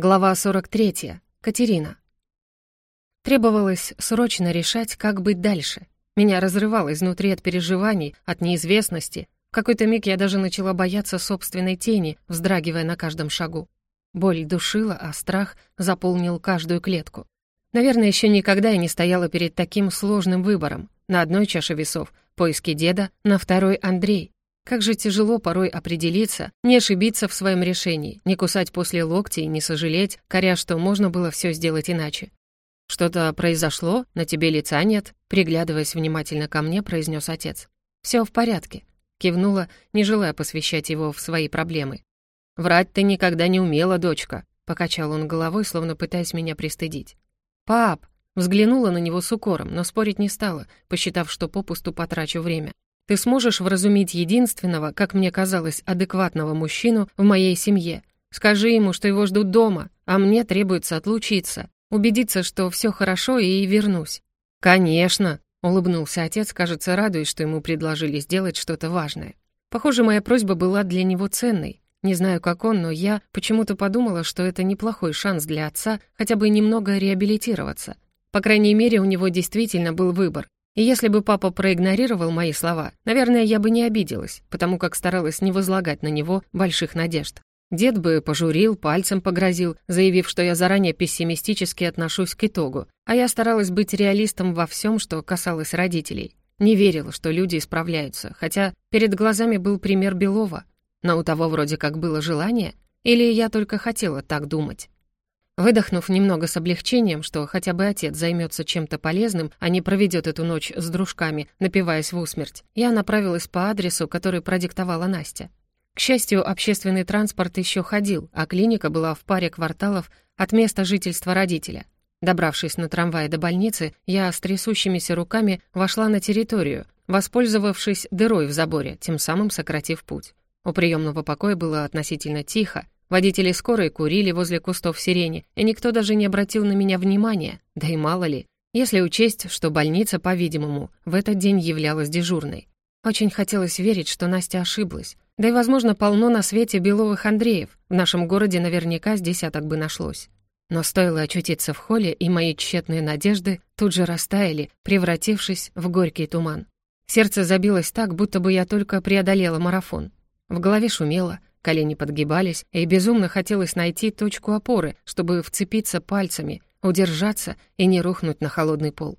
Глава 43. Катерина. Требовалось срочно решать, как быть дальше. Меня разрывало изнутри от переживаний, от неизвестности. В какой-то миг я даже начала бояться собственной тени, вздрагивая на каждом шагу. Боль душила, а страх заполнил каждую клетку. Наверное, еще никогда я не стояла перед таким сложным выбором. На одной чаше весов — поиски деда, на второй — Андрей. Как же тяжело порой определиться, не ошибиться в своем решении, не кусать после локтя и не сожалеть, коря, что можно было все сделать иначе. «Что-то произошло? На тебе лица нет?» Приглядываясь внимательно ко мне, произнес отец. «Все в порядке», — кивнула, не желая посвящать его в свои проблемы. «Врать ты никогда не умела, дочка», — покачал он головой, словно пытаясь меня пристыдить. «Пап!» — взглянула на него с укором, но спорить не стала, посчитав, что попусту потрачу время. Ты сможешь вразумить единственного, как мне казалось, адекватного мужчину в моей семье. Скажи ему, что его ждут дома, а мне требуется отлучиться, убедиться, что все хорошо, и вернусь». «Конечно», — улыбнулся отец, кажется, радуясь, что ему предложили сделать что-то важное. Похоже, моя просьба была для него ценной. Не знаю, как он, но я почему-то подумала, что это неплохой шанс для отца хотя бы немного реабилитироваться. По крайней мере, у него действительно был выбор и если бы папа проигнорировал мои слова, наверное, я бы не обиделась, потому как старалась не возлагать на него больших надежд. Дед бы пожурил, пальцем погрозил, заявив, что я заранее пессимистически отношусь к итогу, а я старалась быть реалистом во всем, что касалось родителей. Не верила, что люди исправляются, хотя перед глазами был пример Белова. Но у того вроде как было желание, или я только хотела так думать. Выдохнув немного с облегчением, что хотя бы отец займется чем-то полезным, а не проведет эту ночь с дружками, напиваясь в усмерть, я направилась по адресу, который продиктовала Настя. К счастью, общественный транспорт еще ходил, а клиника была в паре кварталов от места жительства родителя. Добравшись на трамвае до больницы, я с трясущимися руками вошла на территорию, воспользовавшись дырой в заборе, тем самым сократив путь. У приемного покоя было относительно тихо, Водители скорой курили возле кустов сирени, и никто даже не обратил на меня внимания, да и мало ли, если учесть, что больница, по-видимому, в этот день являлась дежурной. Очень хотелось верить, что Настя ошиблась. Да и, возможно, полно на свете Беловых Андреев. В нашем городе наверняка с десяток бы нашлось. Но стоило очутиться в холле, и мои тщетные надежды тут же растаяли, превратившись в горький туман. Сердце забилось так, будто бы я только преодолела марафон. В голове шумело, Колени подгибались, и безумно хотелось найти точку опоры, чтобы вцепиться пальцами, удержаться и не рухнуть на холодный пол.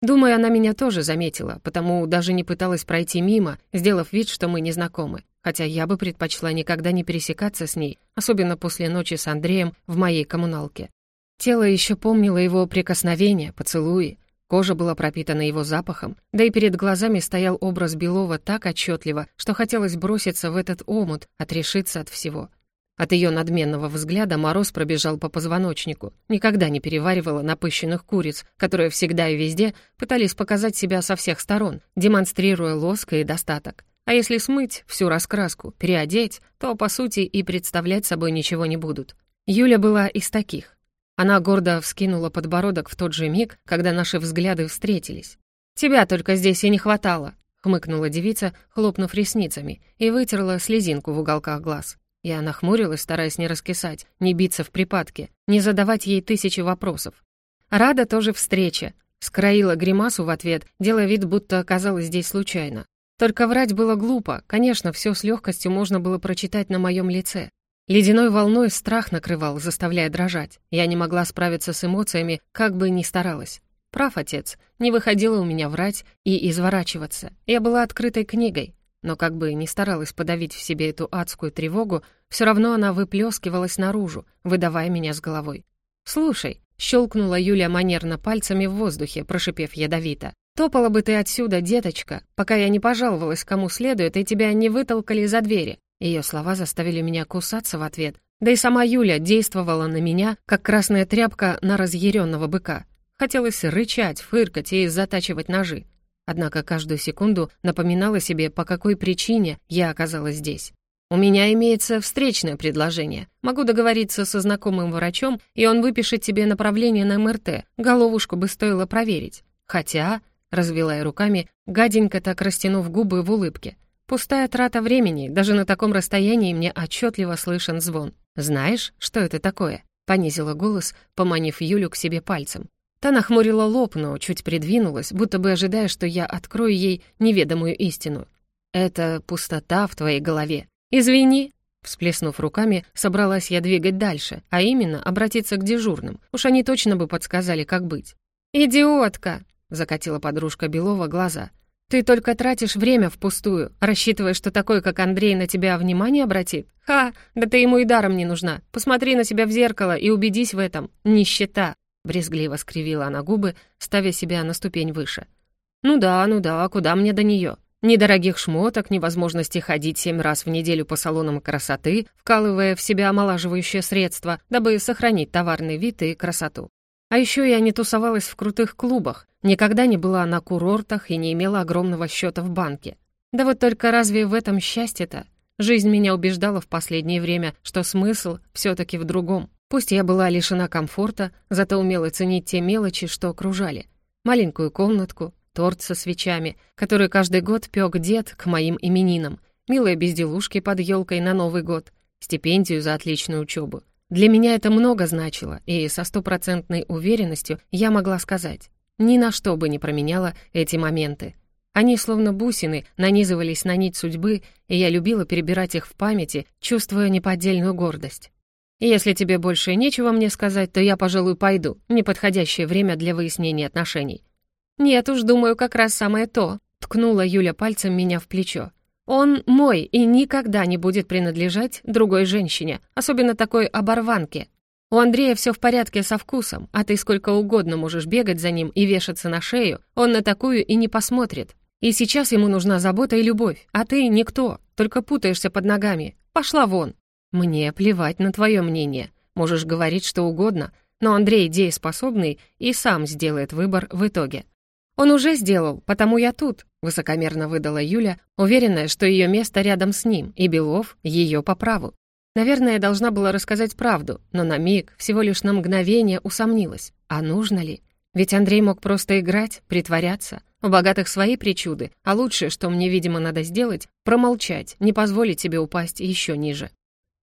Думаю, она меня тоже заметила, потому даже не пыталась пройти мимо, сделав вид, что мы не знакомы. Хотя я бы предпочла никогда не пересекаться с ней, особенно после ночи с Андреем в моей коммуналке. Тело еще помнило его прикосновения, поцелуи, Кожа была пропитана его запахом, да и перед глазами стоял образ Белова так отчетливо, что хотелось броситься в этот омут, отрешиться от всего. От ее надменного взгляда мороз пробежал по позвоночнику. Никогда не переваривала напыщенных куриц, которые всегда и везде пытались показать себя со всех сторон, демонстрируя лоск и достаток. А если смыть всю раскраску, переодеть, то, по сути, и представлять собой ничего не будут. Юля была из таких. Она гордо вскинула подбородок в тот же миг, когда наши взгляды встретились. «Тебя только здесь и не хватало», — хмыкнула девица, хлопнув ресницами, и вытерла слезинку в уголках глаз. Я нахмурилась, стараясь не раскисать, не биться в припадке, не задавать ей тысячи вопросов. Рада тоже встрече. Скроила гримасу в ответ, делая вид, будто оказалась здесь случайно. Только врать было глупо, конечно, все с легкостью можно было прочитать на моем лице. Ледяной волной страх накрывал, заставляя дрожать. Я не могла справиться с эмоциями, как бы ни старалась. Прав отец, не выходило у меня врать и изворачиваться. Я была открытой книгой, но как бы ни старалась подавить в себе эту адскую тревогу, все равно она выплескивалась наружу, выдавая меня с головой. «Слушай», — щелкнула Юля манерно пальцами в воздухе, прошипев ядовито. «Топала бы ты отсюда, деточка, пока я не пожаловалась кому следует, и тебя не вытолкали за двери. Ее слова заставили меня кусаться в ответ. Да и сама Юля действовала на меня, как красная тряпка на разъяренного быка. Хотелось рычать, фыркать и затачивать ножи. Однако каждую секунду напоминала себе, по какой причине я оказалась здесь. У меня имеется встречное предложение. Могу договориться со знакомым врачом, и он выпишет тебе направление на МРТ. Головушку бы стоило проверить. Хотя, развела я руками, гаденько так растянув губы в улыбке, Пустая трата времени, даже на таком расстоянии мне отчетливо слышен звон. Знаешь, что это такое? — понизила голос, поманив Юлю к себе пальцем. Та нахмурила лоб, но чуть придвинулась, будто бы ожидая, что я открою ей неведомую истину. «Это пустота в твоей голове. Извини». Всплеснув руками, собралась я двигать дальше, а именно обратиться к дежурным. Уж они точно бы подсказали, как быть. «Идиотка!» — закатила подружка Белова глаза. «Ты только тратишь время впустую, рассчитывая, что такой, как Андрей, на тебя внимание обратит? Ха, да ты ему и даром не нужна. Посмотри на себя в зеркало и убедись в этом. Нищета!» Брезгливо скривила она губы, ставя себя на ступень выше. «Ну да, ну да, куда мне до нее? Ни дорогих шмоток, ни возможности ходить семь раз в неделю по салонам красоты, вкалывая в себя омолаживающее средство, дабы сохранить товарный вид и красоту. А еще я не тусовалась в крутых клубах, никогда не была на курортах и не имела огромного счета в банке. Да вот только разве в этом счастье-то? Жизнь меня убеждала в последнее время, что смысл все таки в другом. Пусть я была лишена комфорта, зато умела ценить те мелочи, что окружали. Маленькую комнатку, торт со свечами, который каждый год пёк дед к моим именинам, милые безделушки под елкой на Новый год, стипендию за отличную учебу. Для меня это много значило, и со стопроцентной уверенностью я могла сказать, ни на что бы не променяла эти моменты. Они, словно бусины, нанизывались на нить судьбы, и я любила перебирать их в памяти, чувствуя неподдельную гордость. Если тебе больше нечего мне сказать, то я, пожалуй, пойду. Неподходящее время для выяснения отношений». «Нет уж, думаю, как раз самое то», — ткнула Юля пальцем меня в плечо. «Он мой и никогда не будет принадлежать другой женщине, особенно такой оборванке. У Андрея все в порядке со вкусом, а ты сколько угодно можешь бегать за ним и вешаться на шею, он на такую и не посмотрит. И сейчас ему нужна забота и любовь, а ты никто, только путаешься под ногами. Пошла вон!» «Мне плевать на твое мнение. Можешь говорить что угодно, но Андрей дееспособный и сам сделает выбор в итоге». «Он уже сделал, потому я тут», — высокомерно выдала Юля, уверенная, что ее место рядом с ним, и Белов — ее по праву. Наверное, я должна была рассказать правду, но на миг, всего лишь на мгновение усомнилась. А нужно ли? Ведь Андрей мог просто играть, притворяться. У богатых свои причуды, а лучшее, что мне, видимо, надо сделать — промолчать, не позволить себе упасть еще ниже.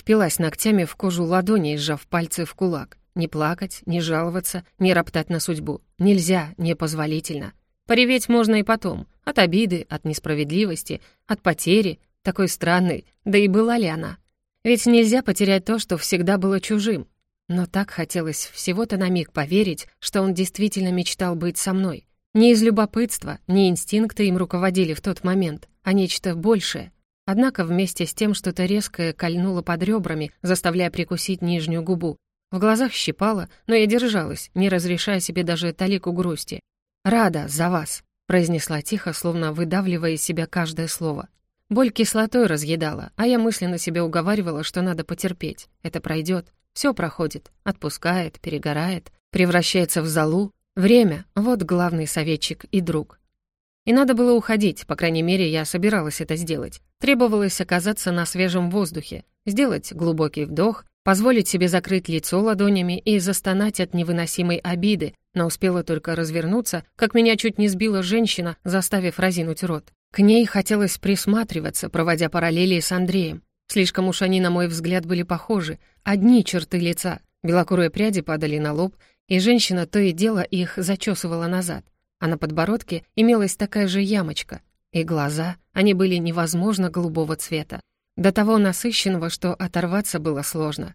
Впилась ногтями в кожу ладони, сжав пальцы в кулак. Не плакать, не жаловаться, не роптать на судьбу. Нельзя, непозволительно. Пореветь можно и потом. От обиды, от несправедливости, от потери. Такой странной, да и была ли она? Ведь нельзя потерять то, что всегда было чужим. Но так хотелось всего-то на миг поверить, что он действительно мечтал быть со мной. Не из любопытства, не инстинкты им руководили в тот момент, а нечто большее, Однако вместе с тем что-то резкое кольнуло под ребрами, заставляя прикусить нижнюю губу. В глазах щипало, но я держалась, не разрешая себе даже талику грусти. «Рада за вас», — произнесла тихо, словно выдавливая из себя каждое слово. Боль кислотой разъедала, а я мысленно себе уговаривала, что надо потерпеть. Это пройдет, все проходит, отпускает, перегорает, превращается в залу. Время — вот главный советчик и друг. И надо было уходить, по крайней мере, я собиралась это сделать. Требовалось оказаться на свежем воздухе, сделать глубокий вдох, позволить себе закрыть лицо ладонями и застонать от невыносимой обиды, но успела только развернуться, как меня чуть не сбила женщина, заставив разинуть рот. К ней хотелось присматриваться, проводя параллели с Андреем. Слишком уж они, на мой взгляд, были похожи. Одни черты лица. Белокурые пряди падали на лоб, и женщина то и дело их зачесывала назад а на подбородке имелась такая же ямочка. И глаза, они были невозможно голубого цвета. До того насыщенного, что оторваться было сложно.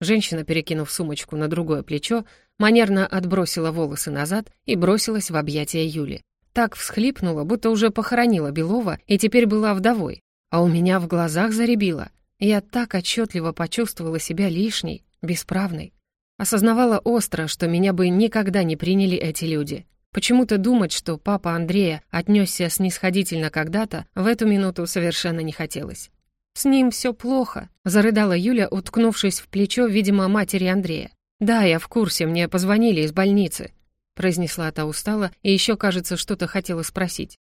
Женщина, перекинув сумочку на другое плечо, манерно отбросила волосы назад и бросилась в объятия Юли. Так всхлипнула, будто уже похоронила Белова и теперь была вдовой. А у меня в глазах заребило. Я так отчетливо почувствовала себя лишней, бесправной. Осознавала остро, что меня бы никогда не приняли эти люди. Почему-то думать, что папа Андрея отнесся снисходительно когда-то, в эту минуту совершенно не хотелось. «С ним все плохо», — зарыдала Юля, уткнувшись в плечо, видимо, матери Андрея. «Да, я в курсе, мне позвонили из больницы», — произнесла та устало и еще, кажется, что-то хотела спросить.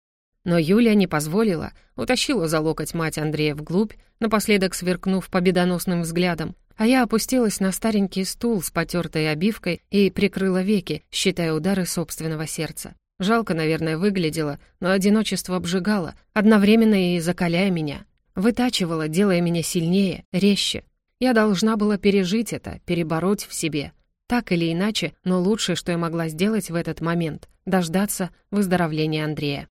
Но Юля не позволила, утащила за локоть мать Андрея вглубь, напоследок сверкнув победоносным взглядом, а я опустилась на старенький стул с потертой обивкой и прикрыла веки, считая удары собственного сердца. Жалко, наверное, выглядело, но одиночество обжигало, одновременно и закаляя меня. Вытачивало, делая меня сильнее, резче. Я должна была пережить это, перебороть в себе. Так или иначе, но лучшее, что я могла сделать в этот момент — дождаться выздоровления Андрея.